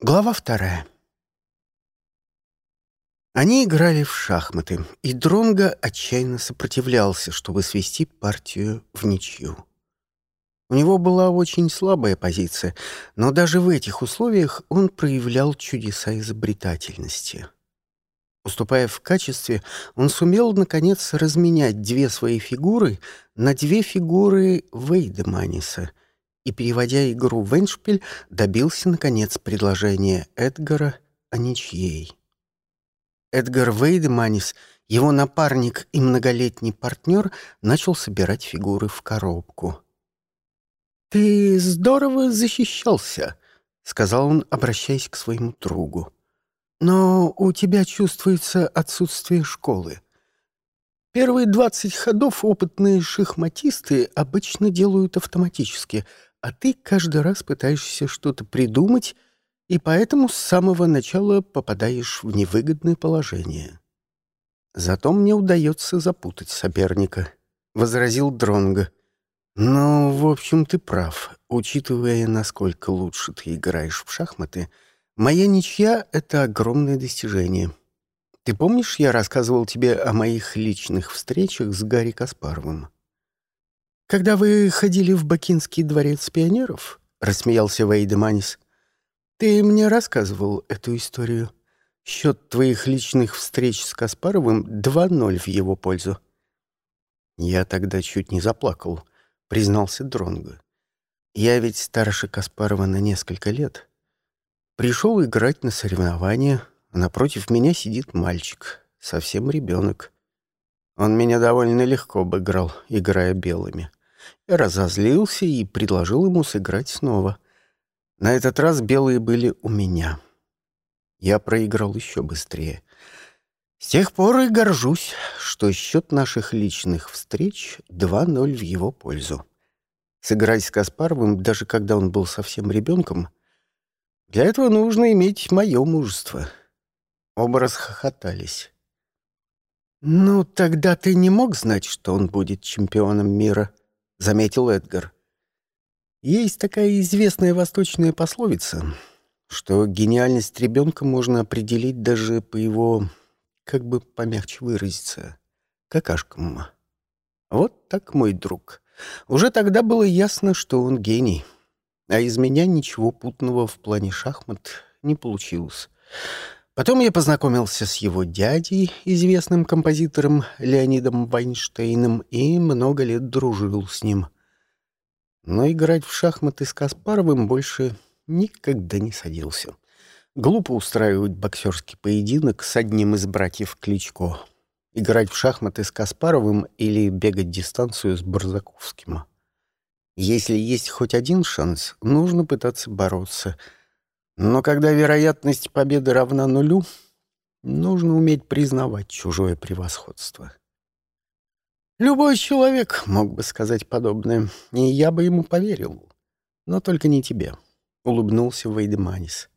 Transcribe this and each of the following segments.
Глава вторая. Они играли в шахматы, и Дронго отчаянно сопротивлялся, чтобы свести партию в ничью. У него была очень слабая позиция, но даже в этих условиях он проявлял чудеса изобретательности. Уступая в качестве, он сумел, наконец, разменять две свои фигуры на две фигуры Вейдеманиса — и, переводя игру в Эншпиль, добился, наконец, предложения Эдгара о ничьей. Эдгар Вейдеманис, его напарник и многолетний партнер, начал собирать фигуры в коробку. «Ты здорово защищался», — сказал он, обращаясь к своему другу. «Но у тебя чувствуется отсутствие школы. Первые двадцать ходов опытные шахматисты обычно делают автоматически — а ты каждый раз пытаешься что-то придумать, и поэтому с самого начала попадаешь в невыгодное положение. Зато мне удается запутать соперника, — возразил Дронго. Но, в общем, ты прав. Учитывая, насколько лучше ты играешь в шахматы, моя ничья — это огромное достижение. Ты помнишь, я рассказывал тебе о моих личных встречах с Гарри Каспаровым? «Когда вы ходили в Бакинский дворец пионеров?» — рассмеялся Вейдеманис. «Ты мне рассказывал эту историю. Счет твоих личных встреч с Каспаровым 2-0 в его пользу». «Я тогда чуть не заплакал», — признался Дронго. «Я ведь старше Каспарова на несколько лет. Пришел играть на соревнования, а напротив меня сидит мальчик, совсем ребенок. Он меня довольно легко обыграл, играя белыми. Разозлился и предложил ему сыграть снова. На этот раз белые были у меня. Я проиграл еще быстрее. С тех пор и горжусь, что счет наших личных встреч 2-0 в его пользу. Сыграть с Каспаровым, даже когда он был совсем ребенком, для этого нужно иметь мое мужество. Оба расхохотались. «Ну, тогда ты не мог знать, что он будет чемпионом мира?» — заметил Эдгар. Есть такая известная восточная пословица, что гениальность ребенка можно определить даже по его, как бы помягче выразиться, какашкам. Вот так, мой друг. Уже тогда было ясно, что он гений. А из меня ничего путного в плане шахмат не получилось. Потом я познакомился с его дядей, известным композитором Леонидом Вайнштейном, и много лет дружил с ним. Но играть в шахматы с Каспаровым больше никогда не садился. Глупо устраивать боксерский поединок с одним из братьев Кличко. Играть в шахматы с Каспаровым или бегать дистанцию с Барзаковским. Если есть хоть один шанс, нужно пытаться бороться — но когда вероятность победы равна нулю, нужно уметь признавать чужое превосходство. Любой человек мог бы сказать подобное, и я бы ему поверил. Но только не тебе, — улыбнулся Вейдеманис.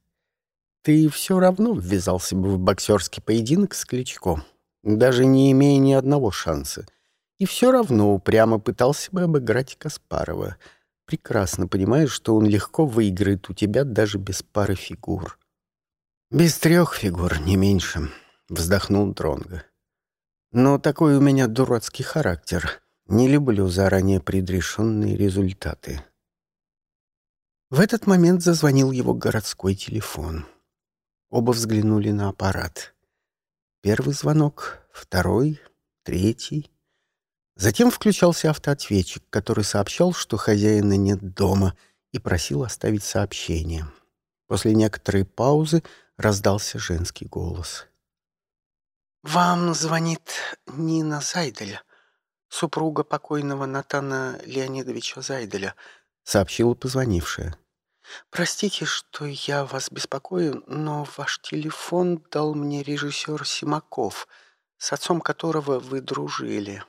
Ты все равно ввязался бы в боксерский поединок с Кличко, даже не имея ни одного шанса, и все равно упрямо пытался бы обыграть Каспарова — прекрасно понимаешь, что он легко выиграет у тебя даже без пары фигур. «Без трех фигур, не меньше», — вздохнул Дронго. «Но такой у меня дурацкий характер. Не люблю заранее предрешенные результаты». В этот момент зазвонил его городской телефон. Оба взглянули на аппарат. Первый звонок, второй, третий. Затем включался автоответчик, который сообщал, что хозяина нет дома, и просил оставить сообщение. После некоторой паузы раздался женский голос. «Вам звонит Нина Зайделя, супруга покойного Натана Леонидовича Зайделя», — сообщила позвонившая. «Простите, что я вас беспокою, но ваш телефон дал мне режиссер Симаков, с отцом которого вы дружили».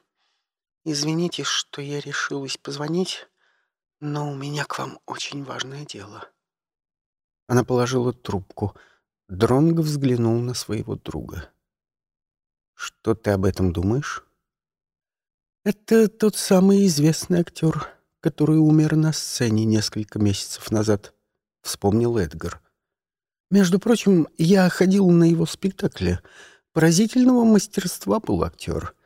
Извините, что я решилась позвонить, но у меня к вам очень важное дело. Она положила трубку. Дронго взглянул на своего друга. Что ты об этом думаешь? Это тот самый известный актер, который умер на сцене несколько месяцев назад, вспомнил Эдгар. Между прочим, я ходил на его спектакли. Поразительного мастерства был актер.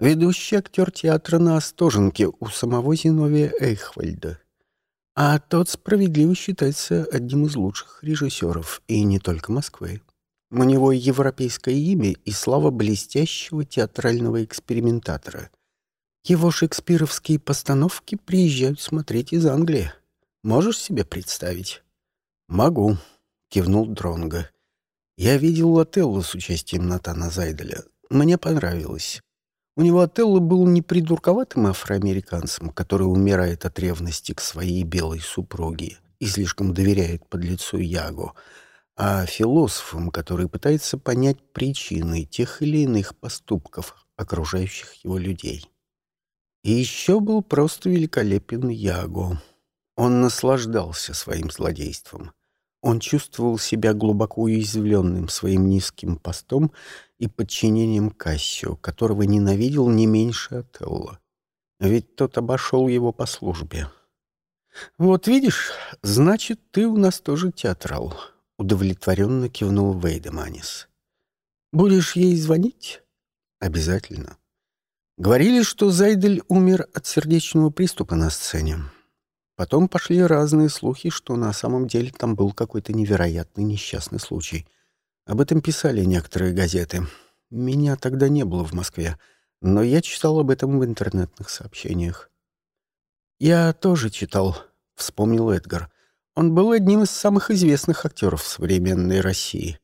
Ведущий актер театра на Остоженке у самого Зиновия Эйхвальда. А тот справедливо считается одним из лучших режиссеров, и не только Москвы. У него европейское имя и слава блестящего театрального экспериментатора. Его шекспировские постановки приезжают смотреть из Англии. Можешь себе представить? Могу, кивнул Дронга. Я видел Отелло с участием Натана Зайделя. Мне понравилось. У него Отелло был не придурковатым афроамериканцем, который умирает от ревности к своей белой супруге и слишком доверяет подлецу Яго, а философом, который пытается понять причины тех или иных поступков окружающих его людей. И еще был просто великолепен Яго. Он наслаждался своим злодейством. Он чувствовал себя глубоко уязвленным своим низким постом и подчинением Кассио, которого ненавидел не меньше Отелло. Ведь тот обошел его по службе. «Вот видишь, значит, ты у нас тоже театрал», — удовлетворенно кивнул Вейдеманис. «Будешь ей звонить?» «Обязательно». Говорили, что Зайдель умер от сердечного приступа на сцене. Потом пошли разные слухи, что на самом деле там был какой-то невероятный несчастный случай. Об этом писали некоторые газеты. Меня тогда не было в Москве, но я читал об этом в интернетных сообщениях. «Я тоже читал», — вспомнил Эдгар. Он был одним из самых известных актеров современной России.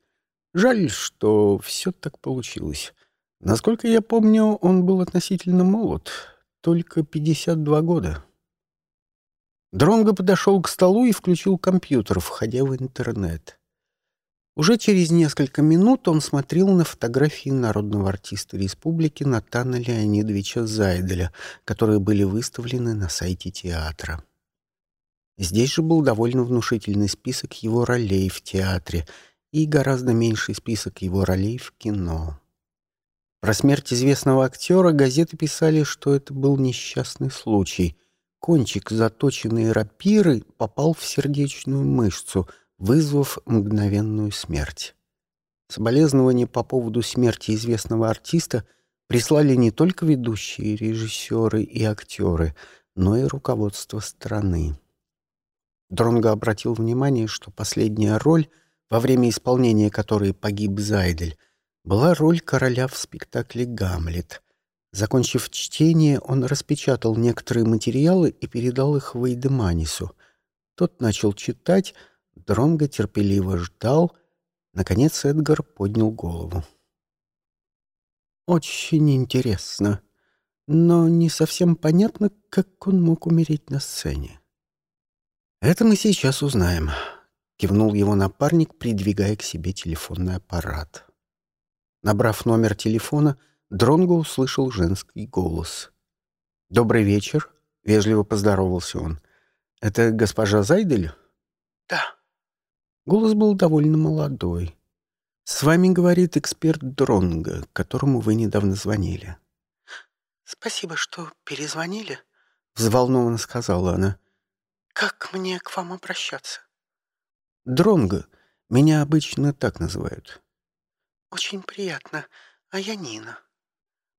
Жаль, что все так получилось. Насколько я помню, он был относительно молод, только 52 года. Дронго подошел к столу и включил компьютер, входя в интернет. Уже через несколько минут он смотрел на фотографии народного артиста республики Натана Леонидовича Зайделя, которые были выставлены на сайте театра. Здесь же был довольно внушительный список его ролей в театре и гораздо меньший список его ролей в кино. Про смерть известного актера газеты писали, что это был несчастный случай — Кончик заточенной рапиры попал в сердечную мышцу, вызвав мгновенную смерть. Соболезнования по поводу смерти известного артиста прислали не только ведущие режиссеры и актеры, но и руководство страны. Дронго обратил внимание, что последняя роль, во время исполнения которой погиб Зайдель, была роль короля в спектакле «Гамлет», Закончив чтение, он распечатал некоторые материалы и передал их Вейдеманису. Тот начал читать, Дронго терпеливо ждал. Наконец Эдгар поднял голову. «Очень интересно, но не совсем понятно, как он мог умереть на сцене». «Это мы сейчас узнаем», — кивнул его напарник, придвигая к себе телефонный аппарат. Набрав номер телефона, — Дронго услышал женский голос. «Добрый вечер», — вежливо поздоровался он. «Это госпожа Зайдель?» «Да». Голос был довольно молодой. «С вами говорит эксперт Дронго, которому вы недавно звонили». «Спасибо, что перезвонили», — взволнованно сказала она. «Как мне к вам обращаться?» «Дронго. Меня обычно так называют». «Очень приятно. А я Нина».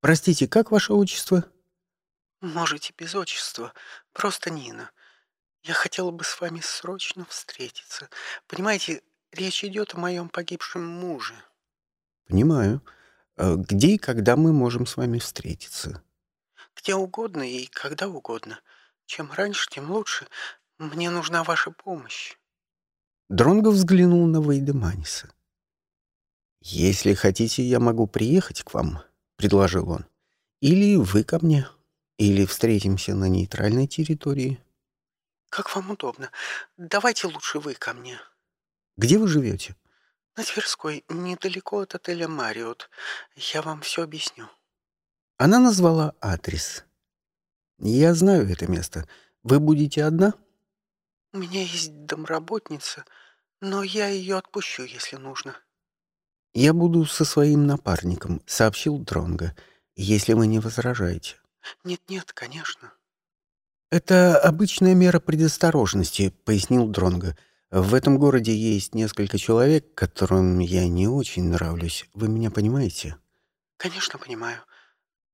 Простите, как ваше отчество? Можете без отчества. Просто Нина. Я хотела бы с вами срочно встретиться. Понимаете, речь идет о моем погибшем муже. Понимаю. А где и когда мы можем с вами встретиться? Где угодно и когда угодно. Чем раньше, тем лучше. Мне нужна ваша помощь. Дронго взглянул на Вейдеманиса. «Если хотите, я могу приехать к вам предложил он. «Или вы ко мне, или встретимся на нейтральной территории». «Как вам удобно. Давайте лучше вы ко мне». «Где вы живете?» «На Тверской, недалеко от отеля «Мариот». Я вам все объясню». Она назвала адрес. «Я знаю это место. Вы будете одна?» «У меня есть домработница, но я ее отпущу, если нужно». «Я буду со своим напарником», — сообщил Дронго, — «если вы не возражаете». «Нет-нет, конечно». «Это обычная мера предосторожности», — пояснил Дронго. В этом городе есть несколько человек, которым я не очень нравлюсь. Вы меня понимаете? Конечно, понимаю.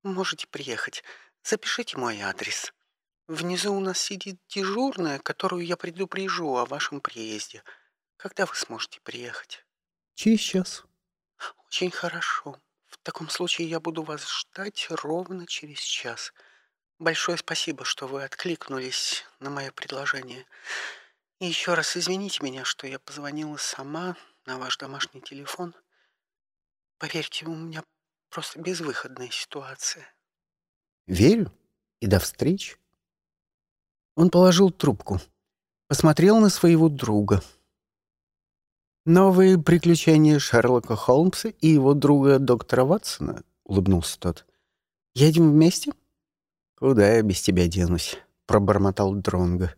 Можете приехать. Запишите мой адрес. Внизу у нас сидит дежурная, которую я предупрежу о вашем приезде. Когда вы сможете приехать? Через час. Очень хорошо. В таком случае я буду вас ждать ровно через час. Большое спасибо, что вы откликнулись на мое предложение. И еще раз извините меня, что я позвонила сама на ваш домашний телефон. Поверьте, у меня просто безвыходная ситуация. Верю. И до встречи. Он положил трубку, посмотрел на своего друга. «Новые приключения Шерлока Холмса и его друга доктора Ватсона», — улыбнулся тот. «Едем вместе?» «Куда я без тебя денусь?» — пробормотал Дронго.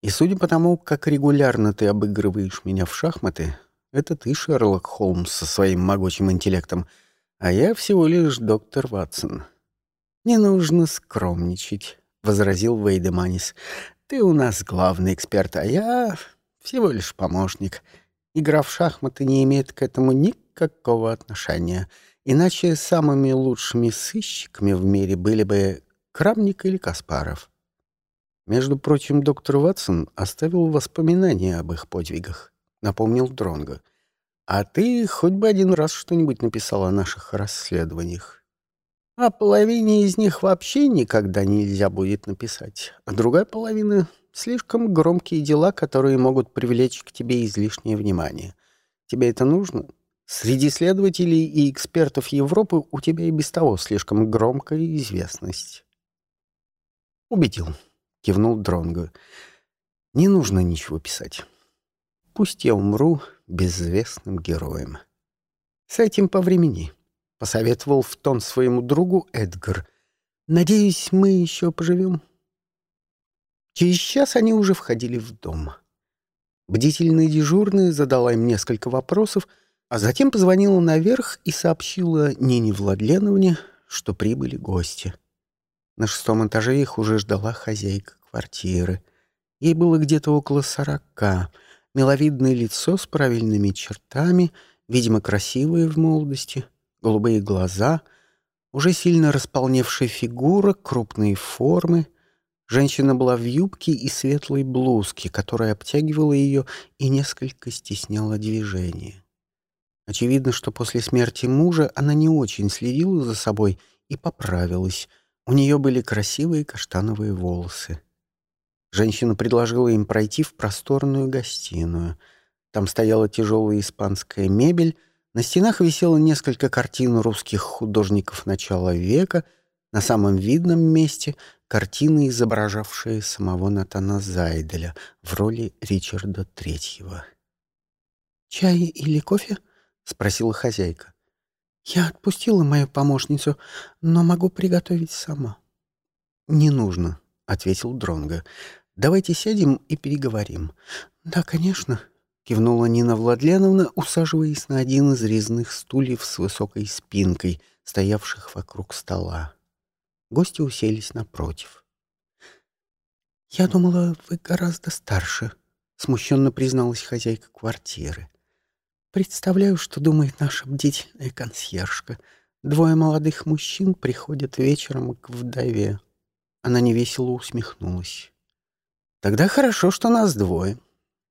«И судя по тому, как регулярно ты обыгрываешь меня в шахматы, это ты, Шерлок Холмс, со своим могучим интеллектом, а я всего лишь доктор Ватсон». «Не нужно скромничать», — возразил Вейдеманис. «Ты у нас главный эксперт, а я всего лишь помощник. Игра в шахматы не имеет к этому никакого отношения, иначе самыми лучшими сыщиками в мире были бы Крамник или Каспаров. Между прочим, доктор Ватсон оставил воспоминания об их подвигах, напомнил Дронго. А ты хоть бы один раз что-нибудь написал о наших расследованиях. О половине из них вообще никогда нельзя будет написать, а другая половина — слишком громкие дела, которые могут привлечь к тебе излишнее внимание. Тебе это нужно? Среди следователей и экспертов Европы у тебя и без того слишком громкая известность. «Убедил», — кивнул Дронго. «Не нужно ничего писать. Пусть я умру безвестным героем». «С этим по времени», — посоветовал в тон своему другу Эдгар. «Надеюсь, мы еще поживем». Через час они уже входили в дом. Бдительный дежурный задала им несколько вопросов, а затем позвонила наверх и сообщила Нине Владленовне, что прибыли гости. На шестом этаже их уже ждала хозяйка квартиры. Ей было где-то около сорока. Миловидное лицо с правильными чертами, видимо, красивое в молодости, голубые глаза, уже сильно располневшая фигура, крупные формы. Женщина была в юбке и светлой блузке, которая обтягивала ее и несколько стесняла движение. Очевидно, что после смерти мужа она не очень следила за собой и поправилась — у нее были красивые каштановые волосы. Женщина предложила им пройти в просторную гостиную. Там стояла тяжелая испанская мебель, на стенах висело несколько картин русских художников начала века, на самом видном месте — картины, изображавшие самого Натана Зайделя в роли Ричарда Третьего. «Чай или кофе?» — спросила хозяйка. «Я отпустила мою помощницу, но могу приготовить сама». «Не нужно», — ответил Дронго. «Давайте сядем и переговорим». «Да, конечно», — кивнула Нина Владленовна, усаживаясь на один из резных стульев с высокой спинкой, стоявших вокруг стола. Гости уселись напротив. «Я думала, вы гораздо старше», — смущенно призналась хозяйка квартиры. Представляю, что думает наша бдительная консьержка. Двое молодых мужчин приходят вечером к вдове. Она невесело усмехнулась. «Тогда хорошо, что нас двое.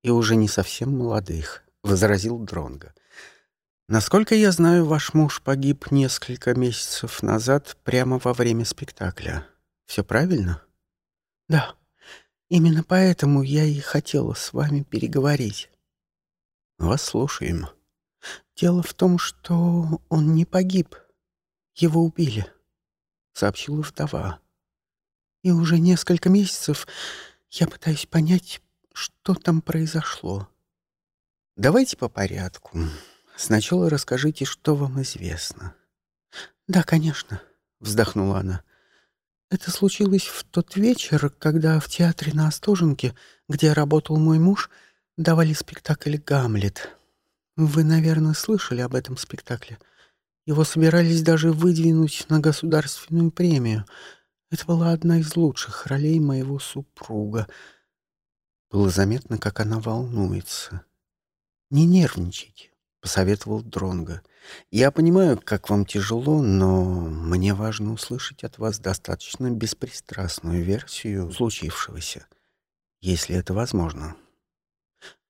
И уже не совсем молодых», — возразил Дронго. «Насколько я знаю, ваш муж погиб несколько месяцев назад прямо во время спектакля. Все правильно?» «Да. Именно поэтому я и хотела с вами переговорить». «Вас слушаем». «Дело в том, что он не погиб. Его убили», — сообщила вдова. «И уже несколько месяцев я пытаюсь понять, что там произошло». «Давайте по порядку. Сначала расскажите, что вам известно». «Да, конечно», — вздохнула она. «Это случилось в тот вечер, когда в театре на Остоженке, где работал мой муж, давали спектакль «Гамлет». Вы, наверное, слышали об этом спектакле. Его собирались даже выдвинуть на государственную премию. Это была одна из лучших ролей моего супруга. Было заметно, как она волнуется. «Не нервничайте», — посоветовал Дронго. «Я понимаю, как вам тяжело, но мне важно услышать от вас достаточно беспристрастную версию случившегося, если это возможно».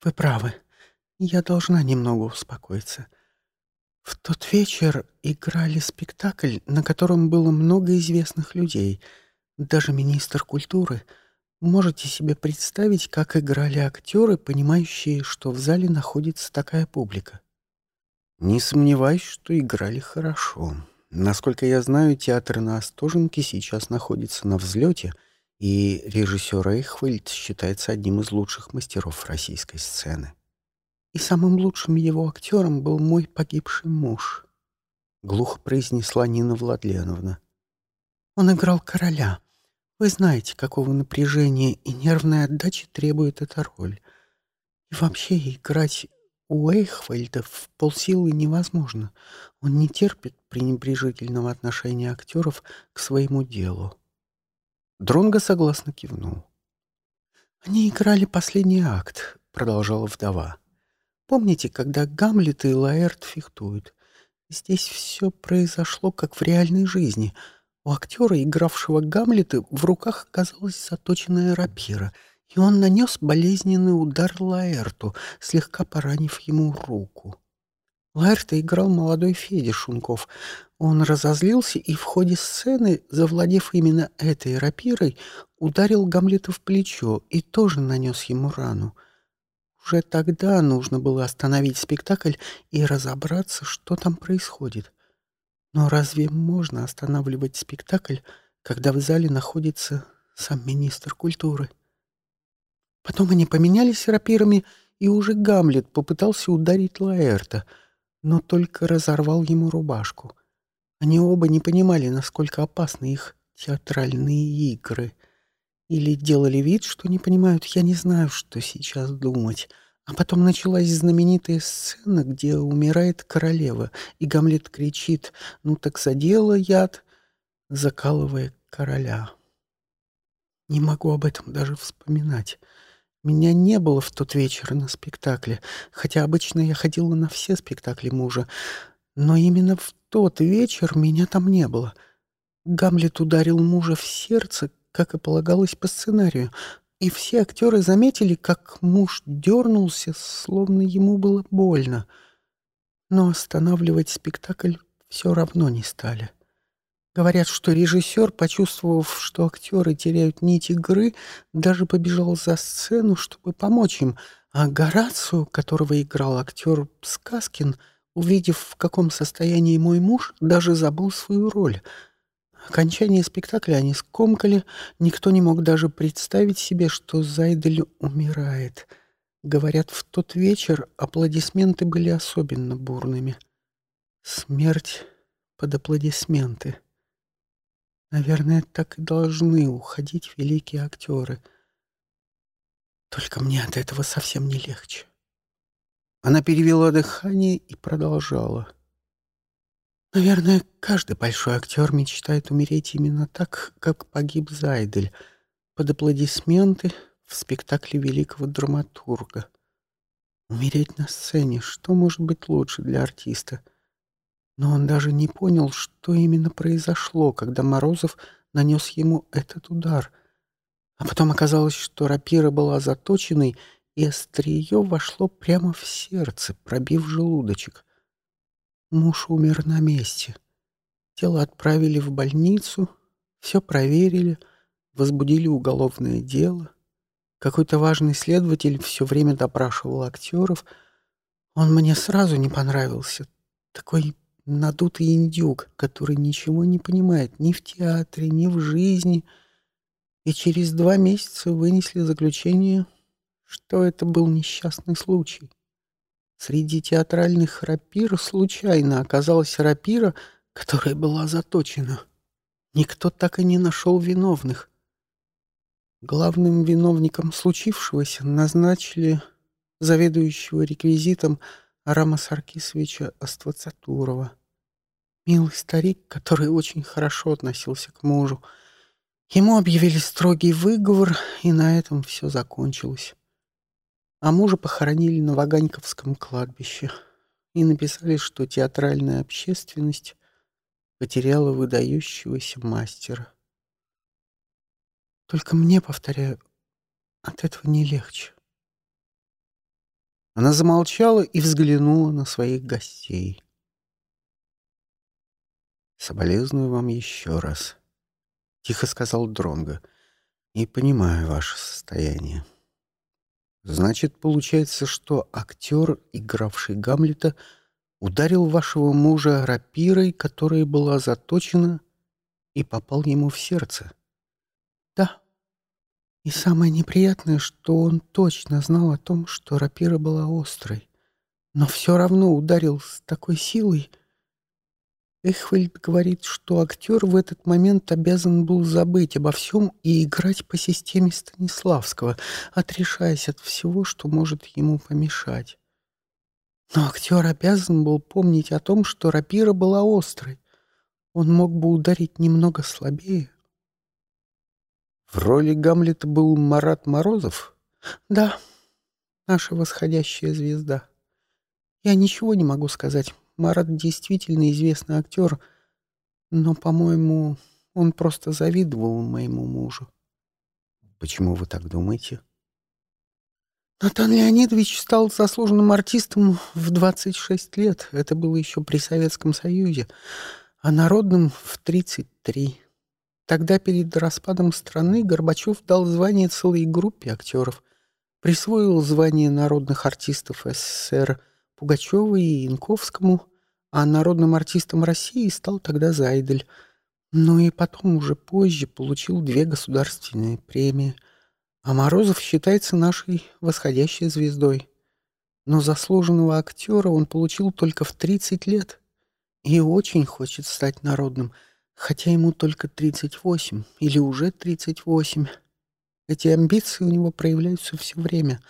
«Вы правы. Я должна немного успокоиться. В тот вечер играли спектакль, на котором было много известных людей, даже министр культуры. Можете себе представить, как играли актеры, понимающие, что в зале находится такая публика? Не сомневаюсь, что играли хорошо. Насколько я знаю, театр на Остоженке сейчас находится на взлете, и режиссер Эйхвальд считается одним из лучших мастеров российской сцены. И самым лучшим его актером был мой погибший муж. Глухо произнесла Нина Владленовна. Он играл короля. Вы знаете, какого напряжения и нервной отдачи требует эта роль. И вообще играть у Эйхвальда в полсилы невозможно. Он не терпит пренебрежительного отношения актеров к своему делу. Дронго согласно кивнул. «Они играли последний акт», — продолжала вдова. Помните, когда Гамлет и Лаэрт фехтуют? Здесь все произошло, как в реальной жизни. У актера, игравшего Гамлета, в руках оказалась заточенная рапира, и он нанес болезненный удар Лаэрту, слегка поранив ему руку. Лаэрта играл молодой Федя Шунков. Он разозлился и в ходе сцены, завладев именно этой рапирой, ударил Гамлета в плечо и тоже нанес ему рану. Уже тогда нужно было остановить спектакль и разобраться, что там происходит. Но разве можно останавливать спектакль, когда в зале находится сам министр культуры? Потом они поменялись рапирами, и уже Гамлет попытался ударить Лаэрта, но только разорвал ему рубашку. Они оба не понимали, насколько опасны их театральные игры — или делали вид, что не понимают, я не знаю, что сейчас думать. А потом началась знаменитая сцена, где умирает королева, и Гамлет кричит «Ну так задела яд», закалывая короля. Не могу об этом даже вспоминать. Меня не было в тот вечер на спектакле, хотя обычно я ходила на все спектакли мужа, но именно в тот вечер меня там не было. Гамлет ударил мужа в сердце, как и полагалось по сценарию, и все актеры заметили, как муж дернулся, словно ему было больно. Но останавливать спектакль все равно не стали. Говорят, что режиссер, почувствовав, что актеры теряют нить игры, даже побежал за сцену, чтобы помочь им, а Горацио, которого играл актер Сказкин, увидев, в каком состоянии мой муж, даже забыл свою роль — Окончание спектакля они скомкали, никто не мог даже представить себе, что Зайдель умирает. Говорят, в тот вечер аплодисменты были особенно бурными. Смерть под аплодисменты. Наверное, так и должны уходить великие актеры. Только мне от этого совсем не легче. Она перевела дыхание и продолжала. Наверное, каждый большой актер мечтает умереть именно так, как погиб Зайдель, под аплодисменты в спектакле великого драматурга. Умереть на сцене, что может быть лучше для артиста? Но он даже не понял, что именно произошло, когда Морозов нанес ему этот удар. А потом оказалось, что рапира была заточенной, и острие вошло прямо в сердце, пробив желудочек. Муж умер на месте. Тело отправили в больницу, все проверили, возбудили уголовное дело. Какой-то важный следователь все время допрашивал актеров. Он мне сразу не понравился. Такой надутый индюк, который ничего не понимает ни в театре, ни в жизни. И через два месяца вынесли заключение, что это был несчастный случай. Среди театральных рапир случайно оказалась рапира, которая была заточена. Никто так и не нашел виновных. Главным виновником случившегося назначили заведующего реквизитом Арама Саркисовича Аствацатурова. Милый старик, который очень хорошо относился к мужу. Ему объявили строгий выговор, и на этом все закончилось. А мужа похоронили на Ваганьковском кладбище и написали, что театральная общественность потеряла выдающегося мастера. Только мне, повторяю, от этого не легче. Она замолчала и взглянула на своих гостей. «Соболезную вам еще раз», — тихо сказал Дронго, — «и понимаю ваше состояние. Значит, получается, что актер, игравший Гамлета, ударил вашего мужа рапирой, которая была заточена, и попал ему в сердце». И самое неприятное, что он точно знал о том, что рапира была острой, но все равно ударил с такой силой. Эхвельд говорит, что актер в этот момент обязан был забыть обо всем и играть по системе Станиславского, отрешаясь от всего, что может ему помешать. Но актер обязан был помнить о том, что рапира была острой. Он мог бы ударить немного слабее, в роли Гамлета был Марат Морозов? Да, наша восходящая звезда. Я ничего не могу сказать. Марат действительно известный актер, но, по-моему, он просто завидовал моему мужу. Почему вы так думаете? Натан Леонидович стал заслуженным артистом в 26 лет. Это было еще при Советском Союзе, а народным в 33. Тогда перед распадом страны Горбачев дал звание целой группе актеров, присвоил звание народных артистов СССР Пугачеву и Янковскому, а народным артистом России стал тогда Зайдель. Ну и потом, уже позже, получил две государственные премии. А Морозов считается нашей восходящей звездой. Но заслуженного актера он получил только в 30 лет и очень хочет стать народным – Хотя ему только 38 или уже 38. Эти амбиции у него проявляются все время.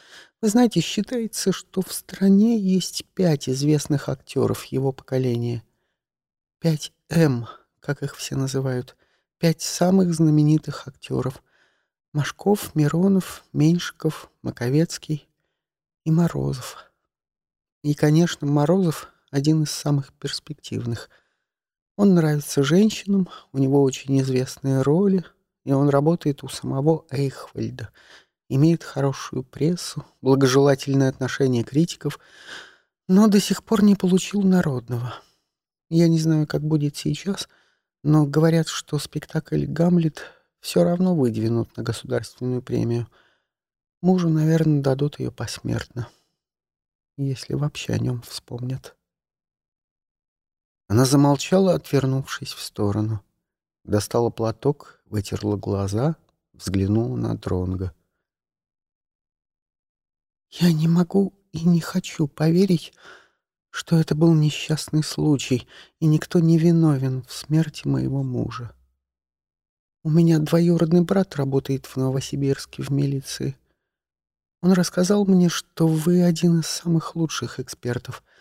Вы знаете, считается, что в стране есть пять известных актеров его поколения. Пять М, как их все называют. Пять самых знаменитых актеров. Машков, Миронов, Меньшиков, Маковецкий и Морозов. И, конечно, Морозов — один из самых перспективных — он нравится женщинам, у него очень известные роли, и он работает у самого Эйхвальда, имеет хорошую прессу, благожелательное отношение критиков, но до сих пор не получил народного. Я не знаю, как будет сейчас, но говорят, что спектакль «Гамлет» все равно выдвинут на государственную премию. Мужу, наверное, дадут ее посмертно, если вообще о нем вспомнят. Она замолчала, отвернувшись в сторону. Достала платок, вытерла глаза, взглянула на Дронга. «Я не могу и не хочу поверить, что это был несчастный случай, и никто не виновен в смерти моего мужа. У меня двоюродный брат работает в Новосибирске в милиции. Он рассказал мне, что вы один из самых лучших экспертов —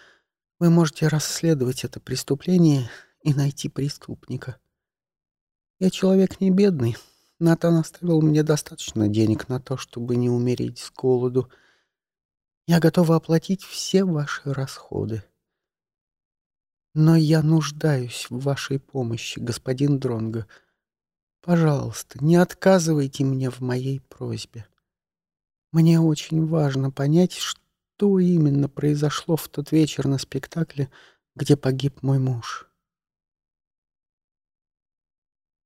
вы можете расследовать это преступление и найти преступника. Я человек не бедный. Натан оставил мне достаточно денег на то, чтобы не умереть с голоду. Я готова оплатить все ваши расходы. Но я нуждаюсь в вашей помощи, господин Дронго. Пожалуйста, не отказывайте мне в моей просьбе. Мне очень важно понять, что что именно произошло в тот вечер на спектакле, где погиб мой муж.